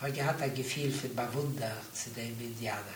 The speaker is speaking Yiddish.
hat gehabt ein Gefühl für Bewunder zu dem Indianer.